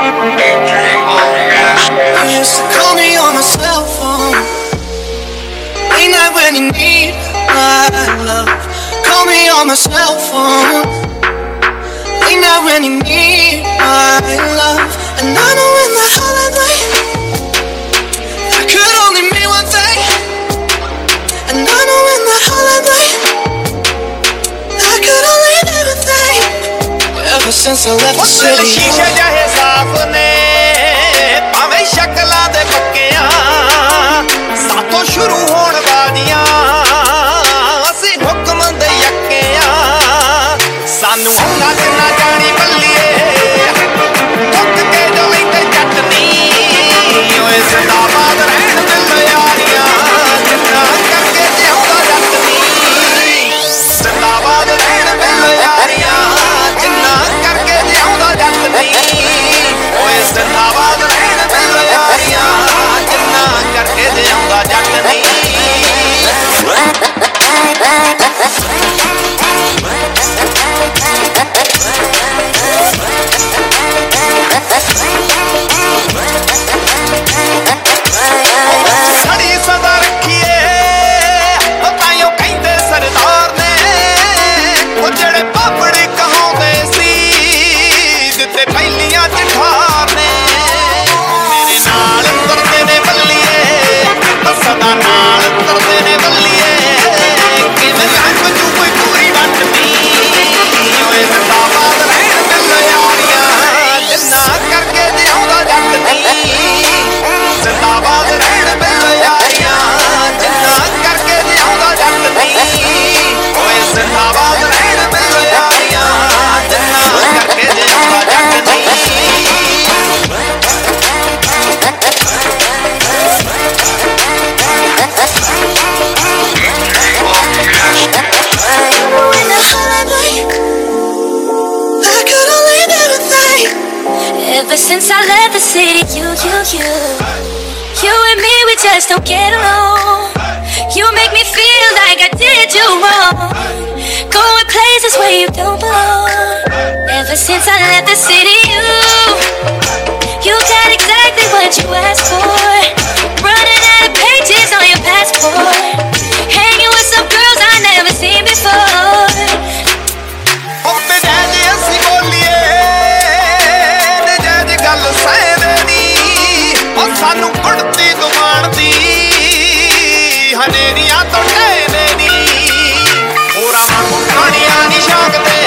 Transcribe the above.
I used to call me on my cell phone. Late night when you need my love. Call me on my cell phone. Late night when you need my love. And I know could only mean one thing. And I know I could only mean. Ever since I left the city. ਸ਼ੀਸ਼ੇ ਸਾਫ਼ ਨੇ ਭਾਵੇਂ ਸ਼ਕਲਾਂ ਦੇ ਪੱਕਿਆਂ ਸਾਥੋਂ ਸ਼ੁਰੂ ਹੋਣ ਵਾਲੀਆਂ ਅਸੀਂ ਹੁਕਮ ਦੇ ਯੱਕਿਆਂ ਸਾਨੂੰ ਆਉਣਾ ਜਿੰਨਾ ਜਾਣੀ 你要 Ever since I left the city, you, you, you. You and me, we just don't get along. You make me feel like I did you wrong. Going places where you don't belong. ਤੋਂ ਠੇ ਮੇਰੀ। ਹੋਰਾਂ ਵਾਂਗੂ ਕਾਣੀਆਂ ਨਹੀਂ ਸ਼ੌਂਕ ਤੇ